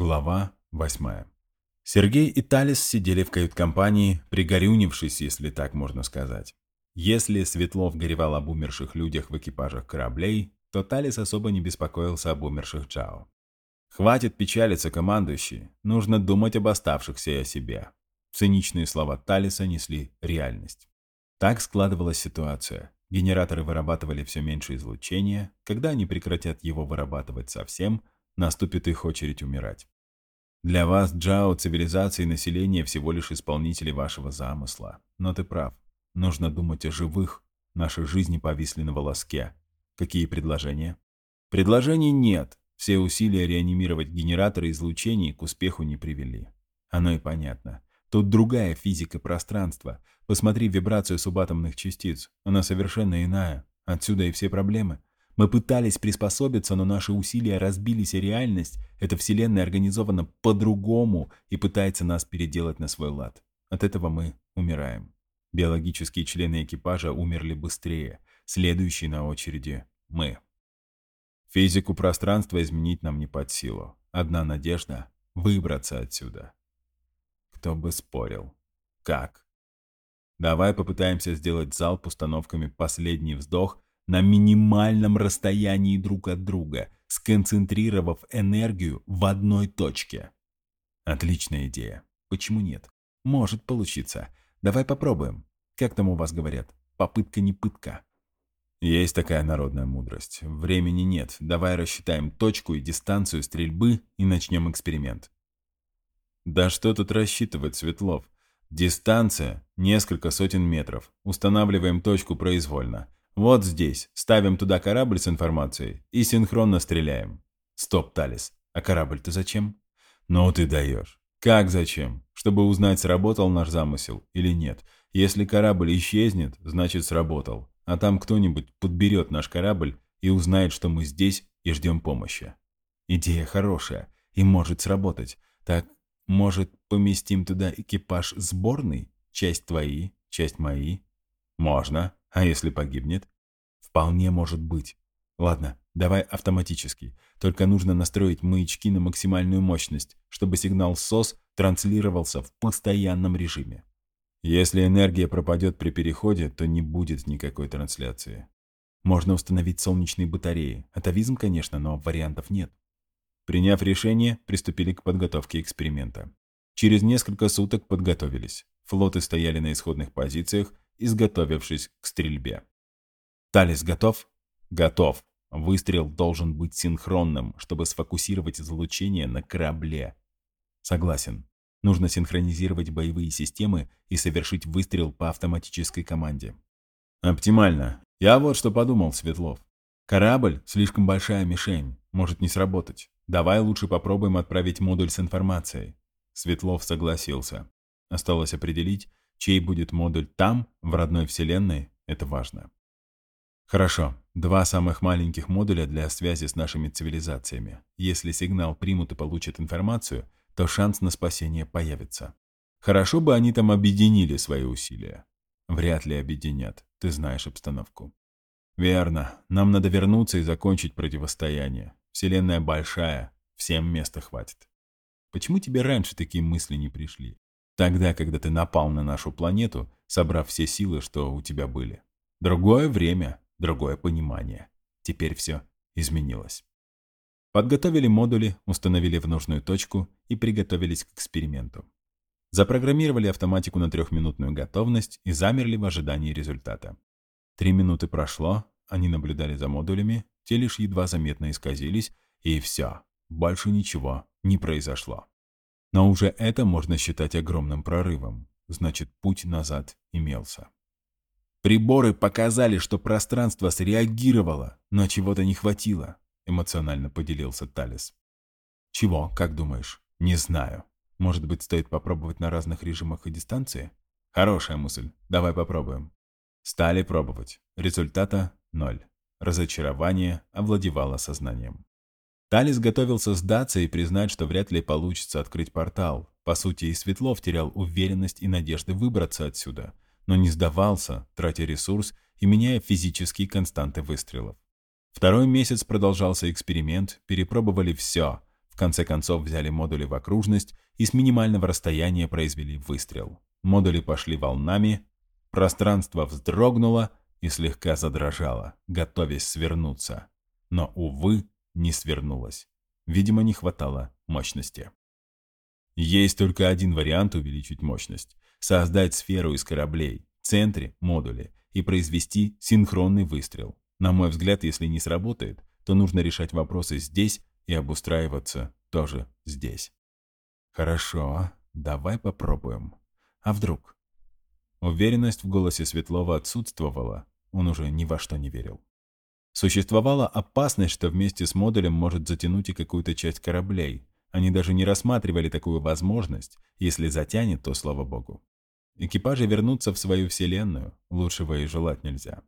Глава 8. Сергей и Талис сидели в кают-компании, пригорюнившись, если так можно сказать. Если Светлов горевал об умерших людях в экипажах кораблей, то Талис особо не беспокоился об умерших Джао. «Хватит печалиться, командующий. Нужно думать об оставшихся и о себе». Циничные слова Талиса несли реальность. Так складывалась ситуация. Генераторы вырабатывали все меньше излучения. Когда они прекратят его вырабатывать совсем – наступит их очередь умирать. Для вас, Джао, цивилизация и население всего лишь исполнители вашего замысла. Но ты прав. Нужно думать о живых. Наши жизни повисли на волоске. Какие предложения? Предложений нет. Все усилия реанимировать генераторы излучений к успеху не привели. Оно и понятно. Тут другая физика пространства. Посмотри вибрацию субатомных частиц. Она совершенно иная. Отсюда и все проблемы. Мы пытались приспособиться, но наши усилия разбились о реальность. Эта вселенная организована по-другому и пытается нас переделать на свой лад. От этого мы умираем. Биологические члены экипажа умерли быстрее. Следующий на очереди — мы. Физику пространства изменить нам не под силу. Одна надежда — выбраться отсюда. Кто бы спорил. Как? Давай попытаемся сделать залп установками «Последний вздох» на минимальном расстоянии друг от друга, сконцентрировав энергию в одной точке. Отличная идея. Почему нет? Может получиться. Давай попробуем. Как там у вас говорят? Попытка не пытка. Есть такая народная мудрость. Времени нет. Давай рассчитаем точку и дистанцию стрельбы и начнем эксперимент. Да что тут рассчитывать, Светлов? Дистанция – несколько сотен метров. Устанавливаем точку произвольно. Вот здесь. Ставим туда корабль с информацией и синхронно стреляем. Стоп, Талис. А корабль-то зачем? Ну ты даешь. Как зачем? Чтобы узнать, сработал наш замысел или нет. Если корабль исчезнет, значит сработал. А там кто-нибудь подберет наш корабль и узнает, что мы здесь и ждем помощи. Идея хорошая и может сработать. Так, может, поместим туда экипаж сборный? Часть твои, часть мои? Можно. А если погибнет? Вполне может быть. Ладно, давай автоматически. Только нужно настроить маячки на максимальную мощность, чтобы сигнал СОС транслировался в постоянном режиме. Если энергия пропадет при переходе, то не будет никакой трансляции. Можно установить солнечные батареи. Атовизм, конечно, но вариантов нет. Приняв решение, приступили к подготовке эксперимента. Через несколько суток подготовились. Флоты стояли на исходных позициях изготовившись к стрельбе. «Талис готов?» «Готов. Выстрел должен быть синхронным, чтобы сфокусировать излучение на корабле». «Согласен. Нужно синхронизировать боевые системы и совершить выстрел по автоматической команде». «Оптимально. Я вот что подумал, Светлов. Корабль — слишком большая мишень, может не сработать. Давай лучше попробуем отправить модуль с информацией». Светлов согласился. Осталось определить, Чей будет модуль там, в родной вселенной, это важно. Хорошо, два самых маленьких модуля для связи с нашими цивилизациями. Если сигнал примут и получат информацию, то шанс на спасение появится. Хорошо бы они там объединили свои усилия. Вряд ли объединят, ты знаешь обстановку. Верно, нам надо вернуться и закончить противостояние. Вселенная большая, всем места хватит. Почему тебе раньше такие мысли не пришли? Тогда, когда ты напал на нашу планету, собрав все силы, что у тебя были. Другое время, другое понимание. Теперь все изменилось. Подготовили модули, установили в нужную точку и приготовились к эксперименту. Запрограммировали автоматику на трехминутную готовность и замерли в ожидании результата. Три минуты прошло, они наблюдали за модулями, те лишь едва заметно исказились, и все, больше ничего не произошло. Но уже это можно считать огромным прорывом. Значит, путь назад имелся. Приборы показали, что пространство среагировало, но чего-то не хватило, эмоционально поделился Талис. Чего, как думаешь? Не знаю. Может быть, стоит попробовать на разных режимах и дистанции? Хорошая мысль. Давай попробуем. Стали пробовать. Результата – ноль. Разочарование овладевало сознанием. Талис готовился сдаться и признать, что вряд ли получится открыть портал. По сути, и Светлов терял уверенность и надежды выбраться отсюда, но не сдавался, тратя ресурс и меняя физические константы выстрелов. Второй месяц продолжался эксперимент, перепробовали все, конце концов взяли модули в окружность и с минимального расстояния произвели выстрел. Модули пошли волнами, пространство вздрогнуло и слегка задрожало, готовясь свернуться. Но, увы, не свернулось. Видимо, не хватало мощности. Есть только один вариант увеличить мощность. Создать сферу из кораблей, центре – модули, и произвести синхронный выстрел. На мой взгляд, если не сработает, то нужно решать вопросы здесь и обустраиваться тоже здесь. Хорошо, давай попробуем. А вдруг? Уверенность в голосе Светлова отсутствовала, он уже ни во что не верил. Существовала опасность, что вместе с модулем может затянуть и какую-то часть кораблей. Они даже не рассматривали такую возможность. Если затянет, то слава богу. Экипажи вернутся в свою вселенную, лучшего и желать нельзя.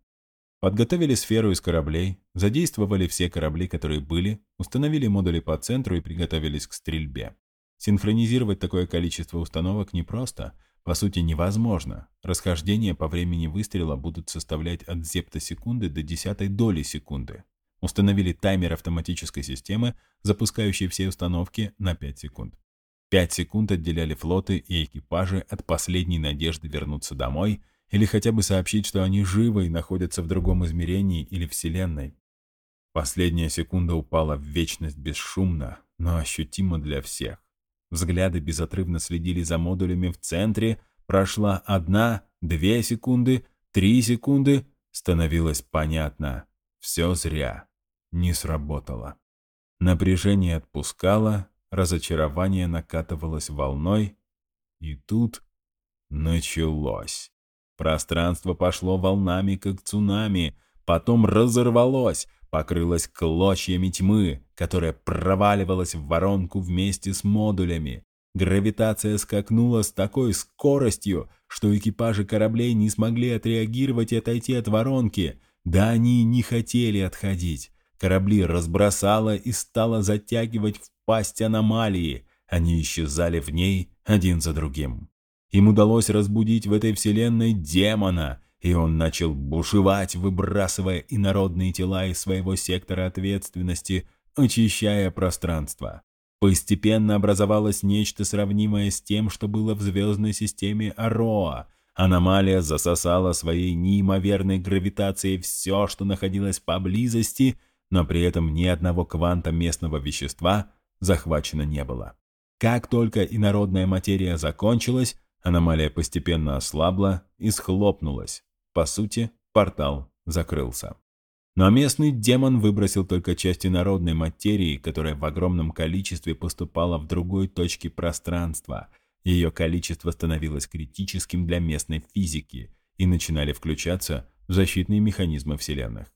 Подготовили сферу из кораблей, задействовали все корабли, которые были, установили модули по центру и приготовились к стрельбе. Синхронизировать такое количество установок непросто, по сути невозможно. Расхождения по времени выстрела будут составлять от зептосекунды до десятой доли секунды. Установили таймер автоматической системы, запускающей все установки на 5 секунд. 5 секунд отделяли флоты и экипажи от последней надежды вернуться домой или хотя бы сообщить, что они живы и находятся в другом измерении или вселенной. Последняя секунда упала в вечность бесшумно, но ощутимо для всех. Взгляды безотрывно следили за модулями в центре. Прошла одна, две секунды, три секунды. Становилось понятно. Все зря. Не сработало. Напряжение отпускало, разочарование накатывалось волной. И тут началось. Пространство пошло волнами, как цунами, потом разорвалось, покрылась клочьями тьмы, которая проваливалась в воронку вместе с модулями. Гравитация скакнула с такой скоростью, что экипажи кораблей не смогли отреагировать и отойти от воронки. Да они не хотели отходить. Корабли разбросало и стало затягивать в пасть аномалии. Они исчезали в ней один за другим. Им удалось разбудить в этой вселенной демона – и он начал бушевать, выбрасывая инородные тела из своего сектора ответственности, очищая пространство. Постепенно образовалось нечто сравнимое с тем, что было в звездной системе Ароа. Аномалия засосала своей неимоверной гравитацией все, что находилось поблизости, но при этом ни одного кванта местного вещества захвачено не было. Как только инородная материя закончилась, аномалия постепенно ослабла и схлопнулась. По сути, портал закрылся. Но местный демон выбросил только часть инородной материи, которая в огромном количестве поступала в другой точке пространства. Ее количество становилось критическим для местной физики, и начинали включаться защитные механизмы Вселенных.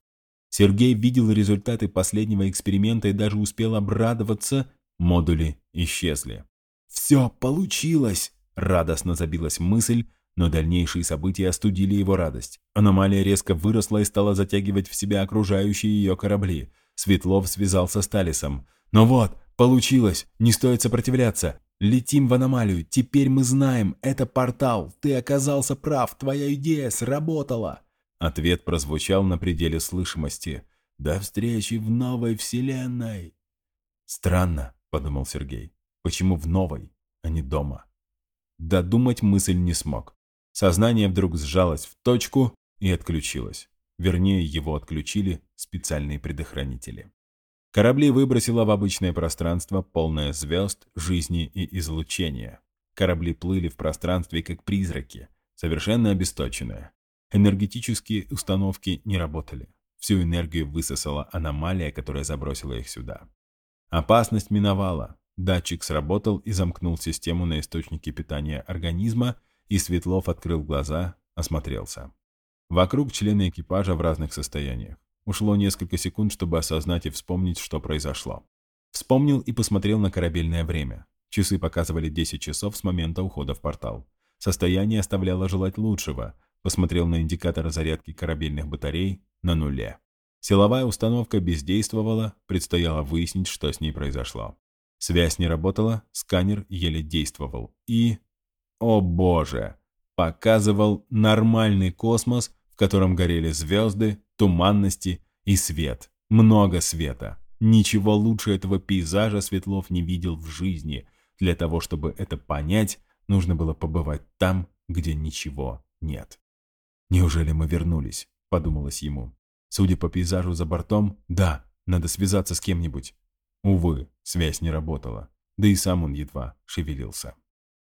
Сергей видел результаты последнего эксперимента и даже успел обрадоваться, модули исчезли. «Все получилось!» – радостно забилась мысль, но дальнейшие события остудили его радость. Аномалия резко выросла и стала затягивать в себя окружающие ее корабли. Светлов связался с Талисом. «Ну вот, получилось! Не стоит сопротивляться! Летим в аномалию! Теперь мы знаем, это портал! Ты оказался прав! Твоя идея сработала!» Ответ прозвучал на пределе слышимости. «До встречи в новой вселенной!» «Странно», — подумал Сергей. «Почему в новой, а не дома?» Додумать мысль не смог. Сознание вдруг сжалось в точку и отключилось. Вернее, его отключили специальные предохранители. Корабли выбросило в обычное пространство, полное звезд, жизни и излучения. Корабли плыли в пространстве как призраки, совершенно обесточенные. Энергетические установки не работали. Всю энергию высосала аномалия, которая забросила их сюда. Опасность миновала. Датчик сработал и замкнул систему на источнике питания организма, и Светлов открыл глаза, осмотрелся. Вокруг члены экипажа в разных состояниях. Ушло несколько секунд, чтобы осознать и вспомнить, что произошло. Вспомнил и посмотрел на корабельное время. Часы показывали 10 часов с момента ухода в портал. Состояние оставляло желать лучшего. Посмотрел на индикатор зарядки корабельных батарей на нуле. Силовая установка бездействовала, предстояло выяснить, что с ней произошло. Связь не работала, сканер еле действовал. И о боже! Показывал нормальный космос, в котором горели звезды, туманности и свет. Много света. Ничего лучше этого пейзажа Светлов не видел в жизни. Для того, чтобы это понять, нужно было побывать там, где ничего нет. «Неужели мы вернулись?» – подумалось ему. Судя по пейзажу за бортом, да, надо связаться с кем-нибудь. Увы, связь не работала, да и сам он едва шевелился.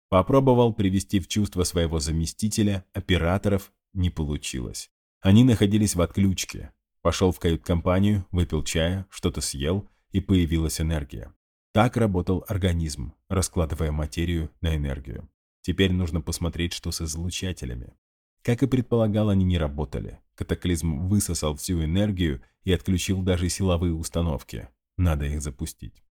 Попробовал привести в чувство своего заместителя, операторов, не получилось. Они находились в отключке. Пошел в кают-компанию, выпил чая, что-то съел, и появилась энергия. Так работал организм, раскладывая материю на энергию. Теперь нужно посмотреть, что с излучателями. Как и предполагал, они не работали. Катаклизм высосал всю энергию и отключил даже силовые установки. Надо их запустить.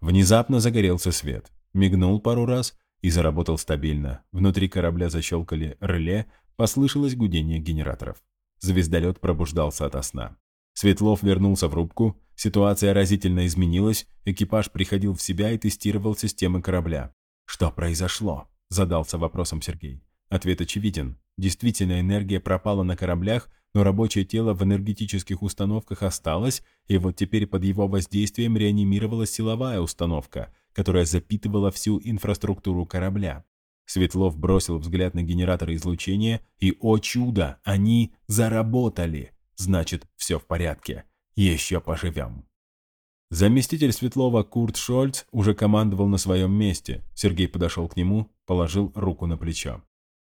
Внезапно загорелся свет. Мигнул пару раз и заработал стабильно. Внутри корабля защелкали реле, послышалось гудение генераторов. Звездолет пробуждался ото сна. Светлов вернулся в рубку, ситуация разительно изменилась, экипаж приходил в себя и тестировал системы корабля. «Что произошло?» – задался вопросом Сергей. Ответ очевиден. Действительно, энергия пропала на кораблях, но рабочее тело в энергетических установках осталось, и вот теперь под его воздействием реанимировалась силовая установка, которая запитывала всю инфраструктуру корабля. Светлов бросил взгляд на генераторы излучения, и, о чудо, они заработали. Значит, все в порядке. Еще поживем. Заместитель Светлова Курт Шольц уже командовал на своем месте. Сергей подошел к нему, положил руку на плечо.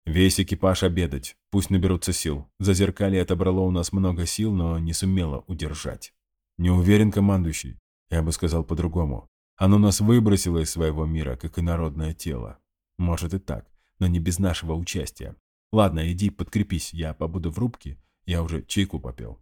Весь экипаж обедать, пусть наберутся сил. Зазеркалье отобрало у нас много сил, но не сумело удержать. Не уверен, командующий. Я бы сказал по-другому. Оно нас выбросило из своего мира, как и народное тело. Может и так, но не без нашего участия. Ладно, иди подкрепись, я побуду в рубке, я уже чайку попил.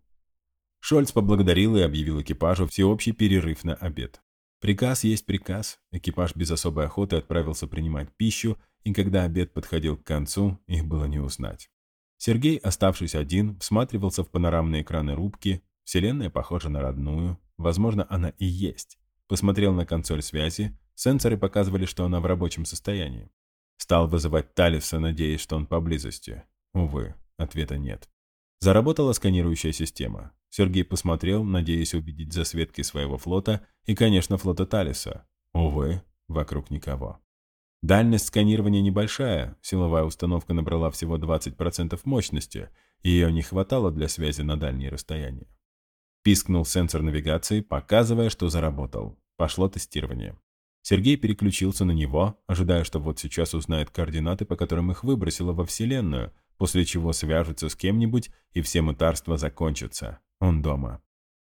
Шольц поблагодарил и объявил экипажу всеобщий перерыв на обед. Приказ есть приказ. Экипаж без особой охоты отправился принимать пищу, и когда обед подходил к концу, их было не узнать. Сергей, оставшись один, всматривался в панорамные экраны рубки. Вселенная похожа на родную. Возможно, она и есть. Посмотрел на консоль связи. Сенсоры показывали, что она в рабочем состоянии. Стал вызывать Талиса, надеясь, что он поблизости. Увы, ответа нет. Заработала сканирующая система. Сергей посмотрел, надеясь увидеть засветки своего флота и, конечно, флота Талиса. Увы, вокруг никого. Дальность сканирования небольшая, силовая установка набрала всего 20% мощности, и ее не хватало для связи на дальние расстояния. Пискнул сенсор навигации, показывая, что заработал. Пошло тестирование. Сергей переключился на него, ожидая, что вот сейчас узнает координаты, по которым их выбросило во Вселенную, после чего свяжется с кем-нибудь, и все мытарства закончатся. Он дома.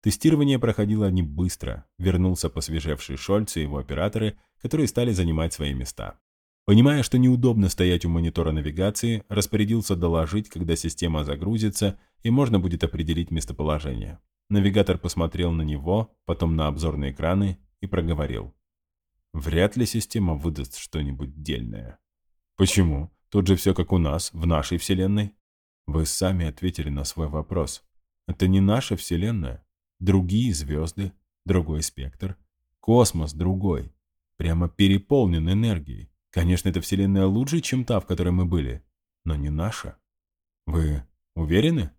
Тестирование проходило не быстро. Вернулся посвежевший Шольц и его операторы, которые стали занимать свои места. Понимая, что неудобно стоять у монитора навигации, распорядился доложить, когда система загрузится, и можно будет определить местоположение. Навигатор посмотрел на него, потом на обзорные экраны и проговорил. Вряд ли система выдаст что-нибудь дельное. Почему? Тут же все как у нас, в нашей вселенной. Вы сами ответили на свой вопрос. Это не наша Вселенная. Другие звезды, другой спектр. Космос другой. Прямо переполнен энергией. Конечно, эта Вселенная лучше, чем та, в которой мы были. Но не наша. Вы уверены?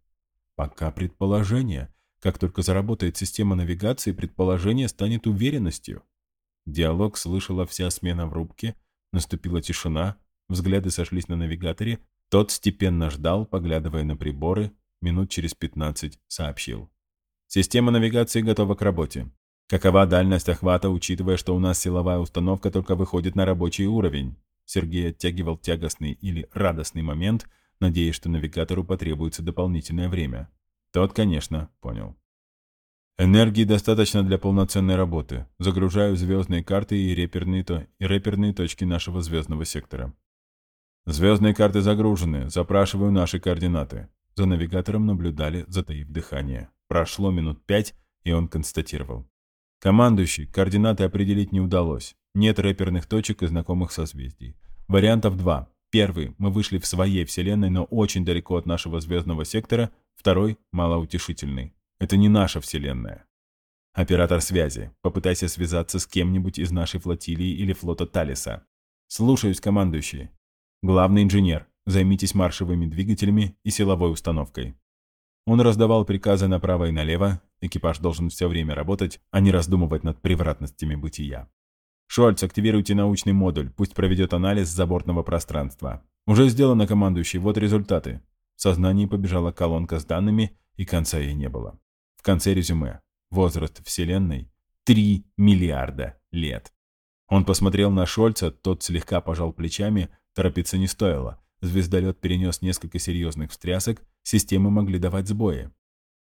Пока предположение. Как только заработает система навигации, предположение станет уверенностью. Диалог слышала вся смена в рубке. Наступила тишина. Взгляды сошлись на навигаторе. Тот степенно ждал, поглядывая на приборы, минут через 15 сообщил. Система навигации готова к работе. Какова дальность охвата, учитывая, что у нас силовая установка только выходит на рабочий уровень? Сергей оттягивал тягостный или радостный момент, надеясь, что навигатору потребуется дополнительное время. Тот, конечно, понял. Энергии достаточно для полноценной работы. Загружаю звездные карты и реперные, то, и реперные точки нашего звездного сектора. Звездные карты загружены. Запрашиваю наши координаты. За навигатором наблюдали, затаив дыхание. Прошло минут пять, и он констатировал. Командующий, координаты определить не удалось. Нет рэперных точек и знакомых созвездий. Вариантов два. Первый. Мы вышли в своей вселенной, но очень далеко от нашего звездного сектора. Второй. Малоутешительный. Это не наша вселенная. Оператор связи. Попытайся связаться с кем-нибудь из нашей флотилии или флота Талиса. Слушаюсь, командующий. Главный инженер. Займитесь маршевыми двигателями и силовой установкой. Он раздавал приказы направо и налево, экипаж должен все время работать, а не раздумывать над превратностями бытия. «Шольц, активируйте научный модуль, пусть проведет анализ забортного пространства. Уже сделано, командующий, вот результаты». В сознании побежала колонка с данными, и конца ей не было. В конце резюме. Возраст Вселенной — 3 миллиарда лет. Он посмотрел на Шольца, тот слегка пожал плечами, торопиться не стоило. Звездолет перенес несколько серьезных встрясок, системы могли давать сбои.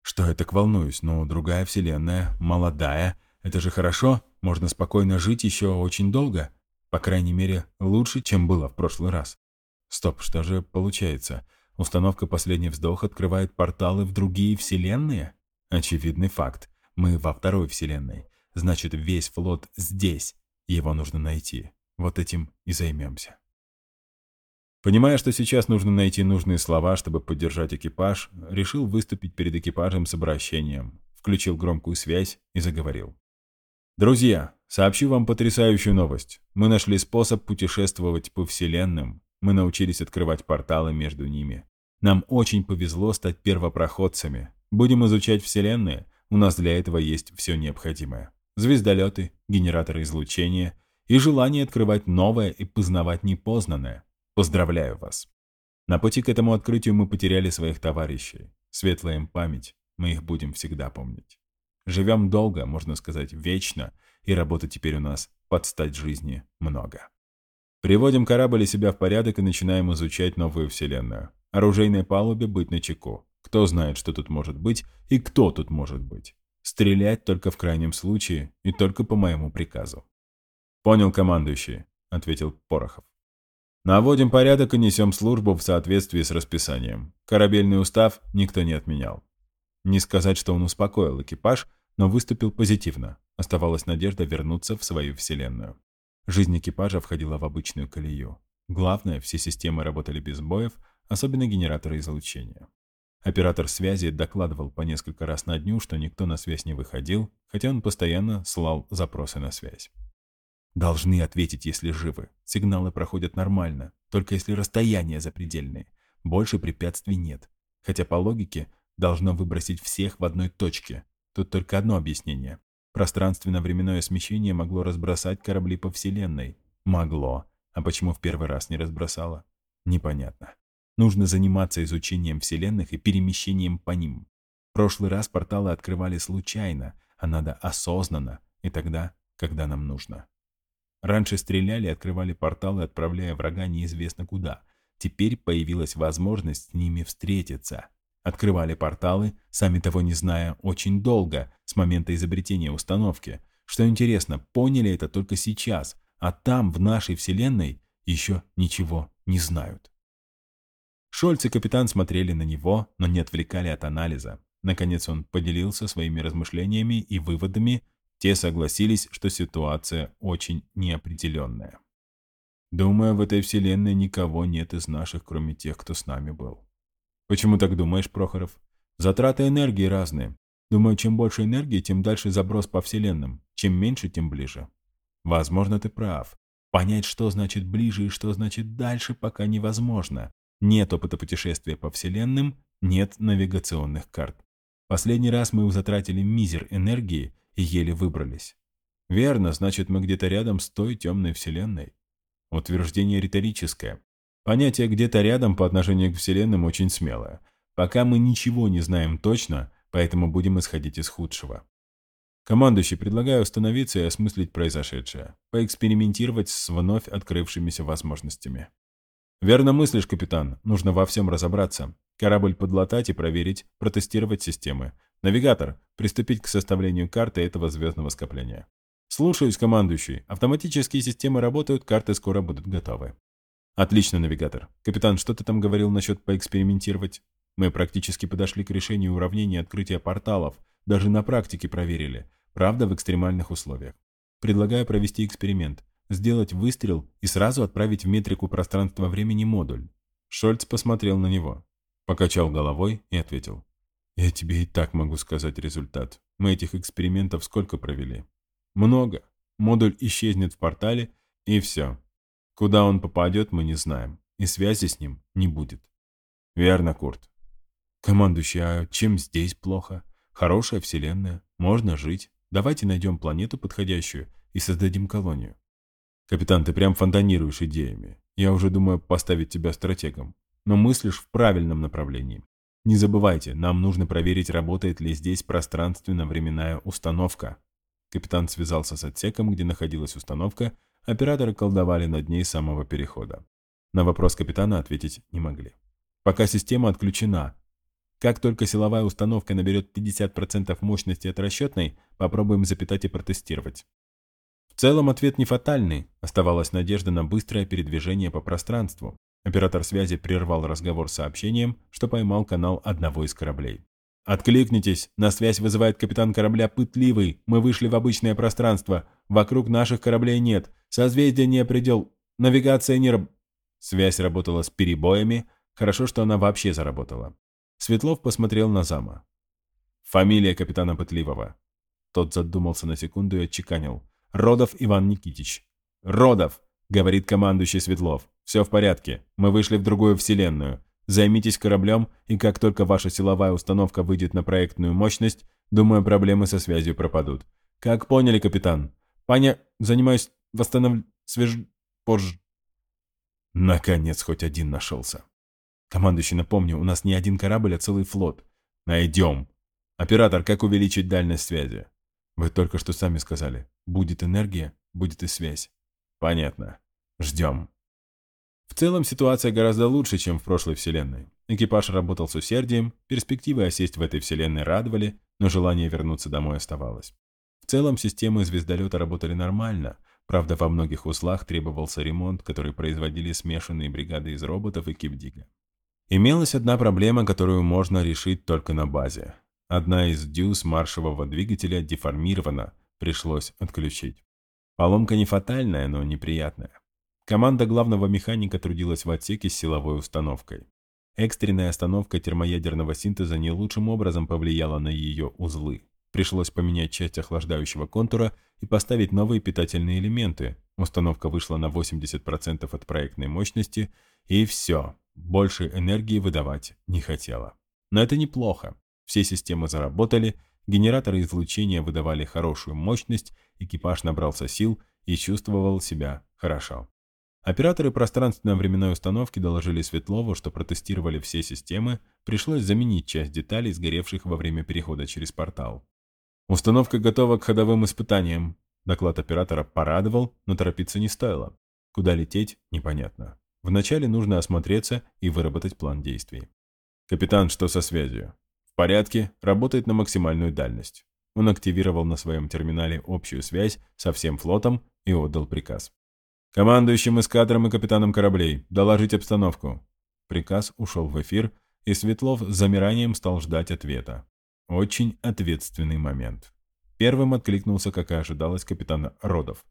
Что я так волнуюсь? Ну, другая вселенная, молодая. Это же хорошо, можно спокойно жить еще очень долго. По крайней мере, лучше, чем было в прошлый раз. Стоп, что же получается? Установка «Последний вздох» открывает порталы в другие вселенные? Очевидный факт. Мы во второй вселенной. Значит, весь флот здесь. Его нужно найти. Вот этим и займемся. Понимая, что сейчас нужно найти нужные слова, чтобы поддержать экипаж, решил выступить перед экипажем с обращением, включил громкую связь и заговорил. «Друзья, сообщу вам потрясающую новость. Мы нашли способ путешествовать по вселенным. Мы научились открывать порталы между ними. Нам очень повезло стать первопроходцами. Будем изучать вселенные. У нас для этого есть все необходимое. Звездолеты, генераторы излучения и желание открывать новое и познавать непознанное. Поздравляю вас. На пути к этому открытию мы потеряли своих товарищей. Светлая им память, мы их будем всегда помнить. Живем долго, можно сказать, вечно, и работы теперь у нас под стать жизни много. Приводим корабль и себя в порядок и начинаем изучать новую вселенную. Оружейной палубе быть на чеку. Кто знает, что тут может быть и кто тут может быть. Стрелять только в крайнем случае и только по моему приказу. «Понял, командующий», — ответил Порохов. Наводим порядок и несем службу в соответствии с расписанием. Корабельный устав никто не отменял. Не сказать, что он успокоил экипаж, но выступил позитивно. Оставалась надежда вернуться в свою вселенную. Жизнь экипажа входила в обычную колею. Главное, все системы работали без боев, особенно генераторы излучения. Оператор связи докладывал по несколько раз на дню, что никто на связь не выходил, хотя он постоянно слал запросы на связь. Должны ответить, если живы. Сигналы проходят нормально, только если расстояния запредельные. Больше препятствий нет. Хотя по логике должно выбросить всех в одной точке. Тут только одно объяснение. Пространственно-временное смещение могло разбросать корабли по Вселенной. Могло. А почему в первый раз не разбросало? Непонятно. Нужно заниматься изучением Вселенных и перемещением по ним. В прошлый раз порталы открывали случайно, а надо осознанно, и тогда, когда нам нужно. Раньше стреляли, открывали порталы, отправляя врага неизвестно куда. Теперь появилась возможность с ними встретиться. Открывали порталы, сами того не зная, очень долго, с момента изобретения установки. Что интересно, поняли это только сейчас, а там, в нашей вселенной, еще ничего не знают. Шольц и капитан смотрели на него, но не отвлекали от анализа. Наконец он поделился своими размышлениями и выводами, те согласились, что ситуация очень неопределенная. Думаю, в этой вселенной никого нет из наших, кроме тех, кто с нами был. Почему так думаешь, Прохоров? Затраты энергии разные. Думаю, чем больше энергии, тем дальше заброс по вселенным. Чем меньше, тем ближе. Возможно, ты прав. Понять, что значит ближе и что значит дальше, пока невозможно. Нет опыта путешествия по вселенным, нет навигационных карт. Последний раз мы затратили мизер энергии и еле выбрались. Верно, значит, мы где-то рядом с той темной вселенной. Утверждение риторическое. Понятие «где-то рядом» по отношению к вселенным очень смелое. Пока мы ничего не знаем точно, поэтому будем исходить из худшего. Командующий, предлагаю остановиться и осмыслить произошедшее, поэкспериментировать с вновь открывшимися возможностями. Верно мыслишь, капитан, нужно во всем разобраться. Корабль подлатать и проверить, протестировать системы, Навигатор, приступить к составлению карты этого звездного скопления. Слушаюсь, командующий. Автоматические системы работают, карты скоро будут готовы. Отлично, навигатор. Капитан, что ты там говорил насчет поэкспериментировать? Мы практически подошли к решению уравнения открытия порталов. Даже на практике проверили. Правда, в экстремальных условиях. Предлагаю провести эксперимент. Сделать выстрел и сразу отправить в метрику пространства-времени модуль. Шольц посмотрел на него. Покачал головой и ответил. Я тебе и так могу сказать результат. Мы этих экспериментов сколько провели? Много. Модуль исчезнет в портале, и все. Куда он попадет, мы не знаем. И связи с ним не будет. Верно, Курт. Командующий, а чем здесь плохо? Хорошая вселенная, можно жить. Давайте найдем планету подходящую и создадим колонию. Капитан, ты прям фонтанируешь идеями. Я уже думаю поставить тебя стратегом. Но мыслишь в правильном направлении. Не забывайте, нам нужно проверить, работает ли здесь пространственно-временная установка. Капитан связался с отсеком, где находилась установка, операторы колдовали над ней с самого перехода. На вопрос капитана ответить не могли. Пока система отключена. Как только силовая установка наберет 50% мощности от расчетной, попробуем запитать и протестировать. В целом ответ не фатальный, оставалась надежда на быстрое передвижение по пространству. Оператор связи прервал разговор сообщением, что поймал канал одного из кораблей. «Откликнитесь! На связь вызывает капитан корабля Пытливый. Мы вышли в обычное пространство. Вокруг наших кораблей нет. Созвездие не предел. Навигация не раб...» Связь работала с перебоями. Хорошо, что она вообще заработала. Светлов посмотрел на зама. «Фамилия капитана Пытливого». Тот задумался на секунду и отчеканил. «Родов Иван Никитич». «Родов!» — говорит командующий Светлов. «Все в порядке. Мы вышли в другую вселенную. Займитесь кораблем, и как только ваша силовая установка выйдет на проектную мощность, думаю, проблемы со связью пропадут. Как поняли, капитан? Паня, занимаюсь восстанов... свеж... позже. Наконец, хоть один нашелся. Командующий, напомню, у нас не один корабль, а целый флот. Найдем. Оператор, как увеличить дальность связи? Вы только что сами сказали. Будет энергия, будет и связь. Понятно. Ждем. В целом ситуация гораздо лучше, чем в прошлой вселенной. Экипаж работал с усердием, перспективы осесть в этой вселенной радовали, но желание вернуться домой оставалось. В целом системы звездолета работали нормально, правда во многих узлах требовался ремонт, который производили смешанные бригады из роботов и кипдига. Имелась одна проблема, которую можно решить только на базе. Одна из дюз маршевого двигателя деформирована, пришлось отключить. Поломка не фатальная, но неприятная. Команда главного механика трудилась в отсеке с силовой установкой. Экстренная остановка термоядерного синтеза не лучшим образом повлияла на ее узлы. Пришлось поменять часть охлаждающего контура и поставить новые питательные элементы. Установка вышла на 80% от проектной мощности, и все, больше энергии выдавать не хотела. Но это неплохо. Все системы заработали, генераторы излучения выдавали хорошую мощность, экипаж набрался сил и чувствовал себя хорошо. Операторы пространственно-временной установки доложили Светлову, что протестировали все системы, пришлось заменить часть деталей, сгоревших во время перехода через портал. «Установка готова к ходовым испытаниям», Доклад оператора порадовал, но торопиться не стоило. Куда лететь, непонятно. Вначале нужно осмотреться и выработать план действий. «Капитан, что со связью?» «В порядке, работает на максимальную дальность». Он активировал на своем терминале общую связь со всем флотом и отдал приказ. Командующим эскадром и капитаном кораблей, доложить обстановку. Приказ ушел в эфир, и Светлов с замиранием стал ждать ответа. Очень ответственный момент. Первым откликнулся, как и ожидалось, капитан Родов.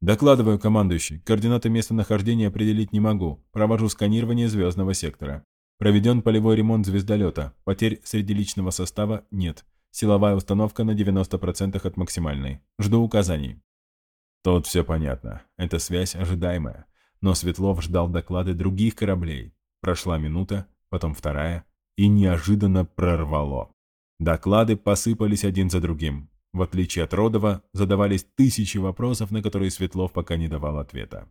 «Докладываю, командующий. Координаты местонахождения определить не могу. Провожу сканирование звездного сектора. Проведен полевой ремонт звездолета. Потерь среди личного состава нет. Силовая установка на 90% от максимальной. Жду указаний». Тут все понятно. Это связь ожидаемая. Но Светлов ждал доклады других кораблей. Прошла минута, потом вторая, и неожиданно прорвало. Доклады посыпались один за другим. В отличие от Родова, задавались тысячи вопросов, на которые Светлов пока не давал ответа.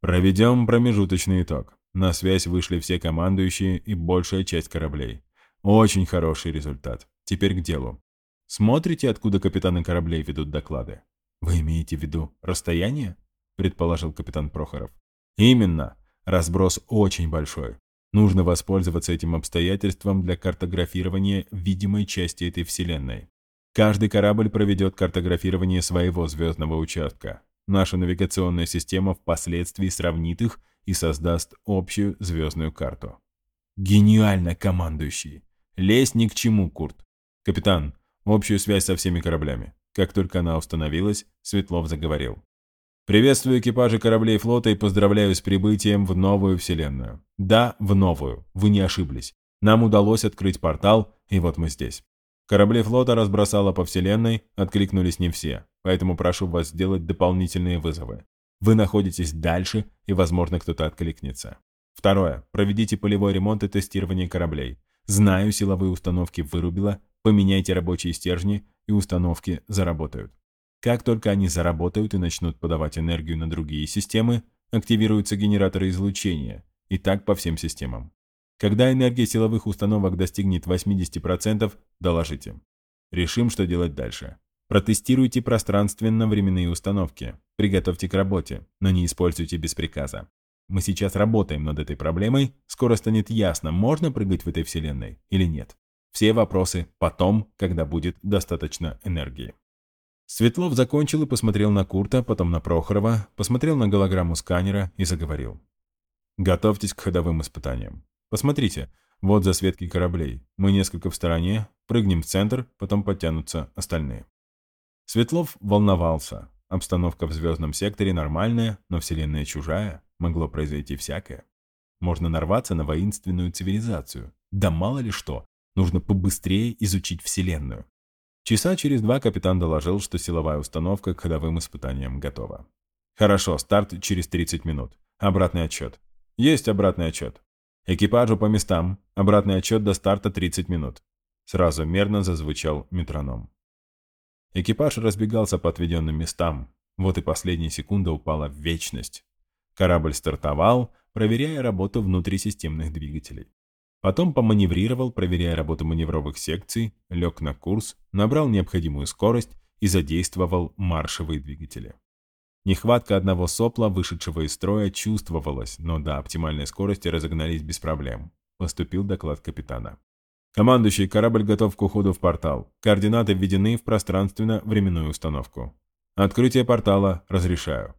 Проведем промежуточный итог. На связь вышли все командующие и большая часть кораблей. Очень хороший результат. Теперь к делу. Смотрите, откуда капитаны кораблей ведут доклады? «Вы имеете в виду расстояние?» – предположил капитан Прохоров. «Именно. Разброс очень большой. Нужно воспользоваться этим обстоятельством для картографирования видимой части этой Вселенной. Каждый корабль проведет картографирование своего звездного участка. Наша навигационная система впоследствии сравнит их и создаст общую звездную карту. Гениально, командующий. Лезь ни к чему, Курт. Капитан, общую связь со всеми кораблями. Как только она установилась, Светлов заговорил. «Приветствую экипажи кораблей флота и поздравляю с прибытием в новую вселенную. Да, в новую. Вы не ошиблись. Нам удалось открыть портал, и вот мы здесь. Корабли флота разбросало по вселенной, откликнулись не все, поэтому прошу вас сделать дополнительные вызовы. Вы находитесь дальше, и, возможно, кто-то откликнется. Второе. Проведите полевой ремонт и тестирование кораблей. Знаю, силовые установки вырубило, поменяйте рабочие стержни, и установки заработают. Как только они заработают и начнут подавать энергию на другие системы, активируются генераторы излучения, и так по всем системам. Когда энергия силовых установок достигнет 80%, доложите. Решим, что делать дальше. Протестируйте пространственно-временные установки. Приготовьте к работе, но не используйте без приказа. Мы сейчас работаем над этой проблемой, скоро станет ясно, можно прыгать в этой вселенной или нет. Все вопросы потом, когда будет достаточно энергии. Светлов закончил и посмотрел на Курта, потом на Прохорова, посмотрел на голограмму сканера и заговорил. «Готовьтесь к ходовым испытаниям. Посмотрите, вот засветки кораблей. Мы несколько в стороне, прыгнем в центр, потом подтянутся остальные». Светлов волновался. Обстановка в звездном секторе нормальная, но вселенная чужая. Могло произойти всякое. Можно нарваться на воинственную цивилизацию. Да мало ли что. Нужно побыстрее изучить вселенную. Часа через два капитан доложил, что силовая установка к ходовым испытаниям готова. «Хорошо, старт через 30 минут. Обратный отчет». «Есть обратный отчет». «Экипажу по местам. Обратный отчет до старта 30 минут». Сразу мерно зазвучал метроном. Экипаж разбегался по отведенным местам. Вот и последняя секунда упала в вечность. Корабль стартовал, проверяя работу внутрисистемных двигателей. Потом поманеврировал, проверяя работу маневровых секций, лег на курс, набрал необходимую скорость и задействовал маршевые двигатели. Нехватка одного сопла, вышедшего из строя, чувствовалась, но до оптимальной скорости разогнались без проблем. Поступил доклад капитана. «Командующий, корабль готов к уходу в портал. Координаты введены в пространственно-временную установку. Открытие портала разрешаю».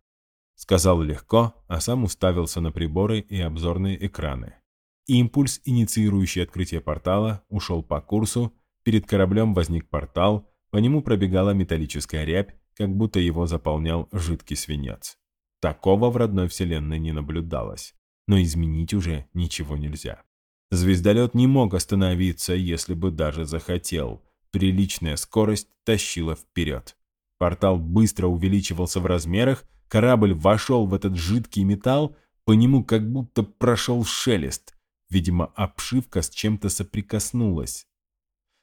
Сказал легко, а сам уставился на приборы и обзорные экраны. Импульс, инициирующий открытие портала, ушел по курсу, перед кораблем возник портал, по нему пробегала металлическая рябь, как будто его заполнял жидкий свинец. Такого в родной вселенной не наблюдалось, но изменить уже ничего нельзя. Звездолет не мог остановиться, если бы даже захотел. Приличная скорость тащила вперед. Портал быстро увеличивался в размерах, Корабль вошел в этот жидкий металл, по нему как будто прошел шелест. Видимо, обшивка с чем-то соприкоснулась.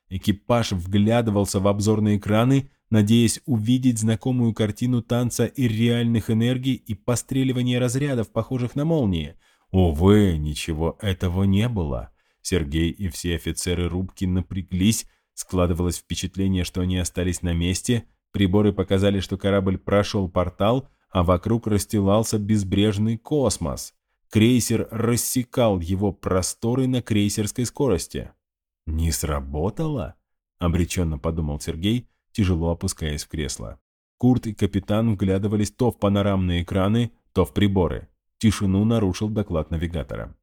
Экипаж вглядывался в обзорные экраны, надеясь увидеть знакомую картину танца и реальных энергий и постреливания разрядов, похожих на молнии. Увы, ничего этого не было. Сергей и все офицеры рубки напряглись, складывалось впечатление, что они остались на месте, приборы показали, что корабль прошел портал, а вокруг расстилался безбрежный космос. Крейсер рассекал его просторы на крейсерской скорости. «Не сработало?» — обреченно подумал Сергей, тяжело опускаясь в кресло. Курт и капитан вглядывались то в панорамные экраны, то в приборы. Тишину нарушил доклад навигатора.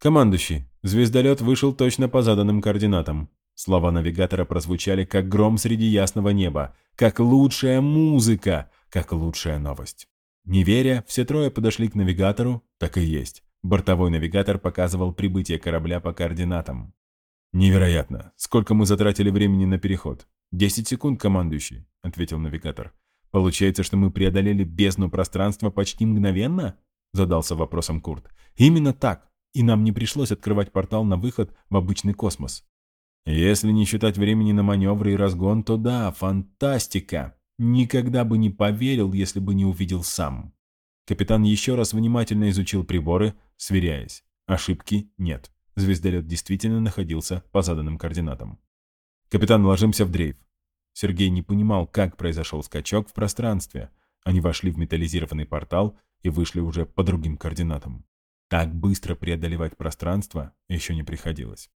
«Командующий, звездолет вышел точно по заданным координатам». Слова навигатора прозвучали, как гром среди ясного неба, как лучшая музыка, как лучшая новость. Не веря, все трое подошли к навигатору, так и есть. Бортовой навигатор показывал прибытие корабля по координатам. «Невероятно! Сколько мы затратили времени на переход?» «Десять секунд, командующий», — ответил навигатор. «Получается, что мы преодолели бездну пространства почти мгновенно?» — задался вопросом Курт. «Именно так. И нам не пришлось открывать портал на выход в обычный космос». «Если не считать времени на маневры и разгон, то да, фантастика!» Никогда бы не поверил, если бы не увидел сам. Капитан еще раз внимательно изучил приборы, сверяясь. Ошибки нет. Звездолет действительно находился по заданным координатам. «Капитан, ложимся в дрейф». Сергей не понимал, как произошел скачок в пространстве. Они вошли в металлизированный портал и вышли уже по другим координатам. Так быстро преодолевать пространство еще не приходилось.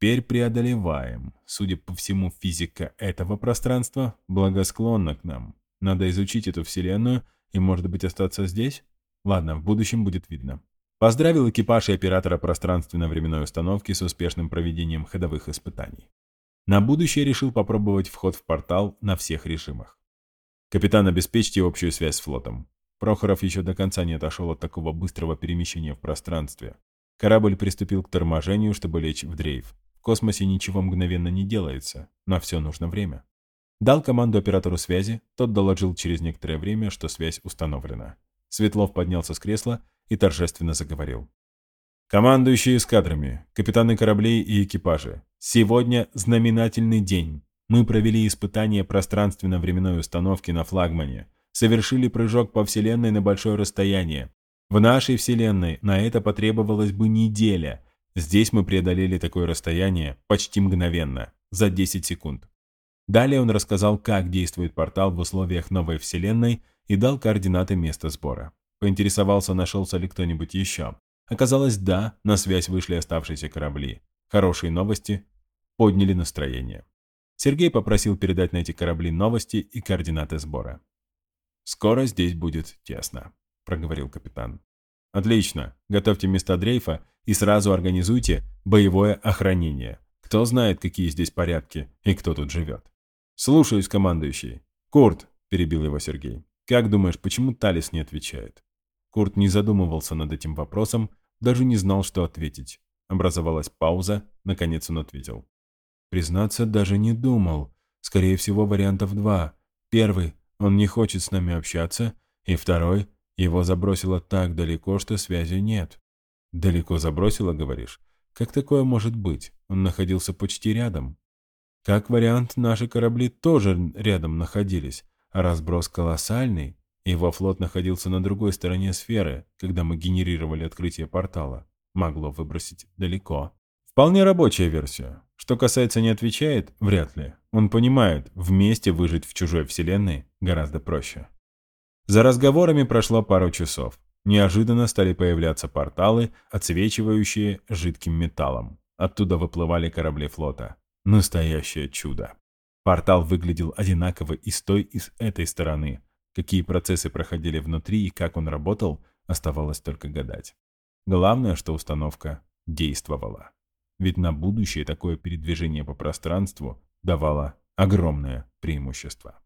Теперь преодолеваем. Судя по всему, физика этого пространства благосклонна к нам. Надо изучить эту вселенную и, может быть, остаться здесь? Ладно, в будущем будет видно. Поздравил экипаж и оператора пространственно-временной установки с успешным проведением ходовых испытаний. На будущее решил попробовать вход в портал на всех режимах. Капитан, обеспечьте общую связь с флотом. Прохоров еще до конца не отошел от такого быстрого перемещения в пространстве. Корабль приступил к торможению, чтобы лечь в дрейф. В космосе ничего мгновенно не делается, на все нужно время. Дал команду оператору связи, тот доложил через некоторое время, что связь установлена. Светлов поднялся с кресла и торжественно заговорил. Командующие эскадрами, капитаны кораблей и экипажи. Сегодня знаменательный день. Мы провели испытание пространственно-временной установки на флагмане, совершили прыжок по Вселенной на большое расстояние. В нашей Вселенной на это потребовалась бы неделя. Здесь мы преодолели такое расстояние почти мгновенно, за 10 секунд. Далее он рассказал, как действует портал в условиях новой Вселенной и дал координаты места сбора. Поинтересовался, нашелся ли кто-нибудь еще. Оказалось, да, на связь вышли оставшиеся корабли. Хорошие новости подняли настроение. Сергей попросил передать на эти корабли новости и координаты сбора. «Скоро здесь будет тесно», — проговорил капитан. «Отлично. Готовьте места дрейфа и сразу организуйте боевое охранение. Кто знает, какие здесь порядки и кто тут живет». «Слушаюсь, командующий». «Курт», — перебил его Сергей, — «как думаешь, почему Талис не отвечает?» Курт не задумывался над этим вопросом, даже не знал, что ответить. Образовалась пауза, наконец он ответил. Признаться, даже не думал. Скорее всего, вариантов два. Первый – он не хочет с нами общаться. И второй – его забросило так далеко, что связи нет. Далеко забросило, говоришь? Как такое может быть? Он находился почти рядом. Как вариант, наши корабли тоже рядом находились, разброс колоссальный. Его флот находился на другой стороне сферы, когда мы генерировали открытие портала. Могло выбросить далеко. Вполне рабочая версия. Что касается не отвечает, вряд ли. Он понимает, вместе выжить в чужой вселенной гораздо проще. За разговорами прошло пару часов. Неожиданно стали появляться порталы, отсвечивающие жидким металлом. Оттуда выплывали корабли флота. Настоящее чудо. Портал выглядел одинаково и с той, и с этой стороны. Какие процессы проходили внутри и как он работал, оставалось только гадать. Главное, что установка действовала ведь на будущее такое передвижение по пространству давало огромное преимущество.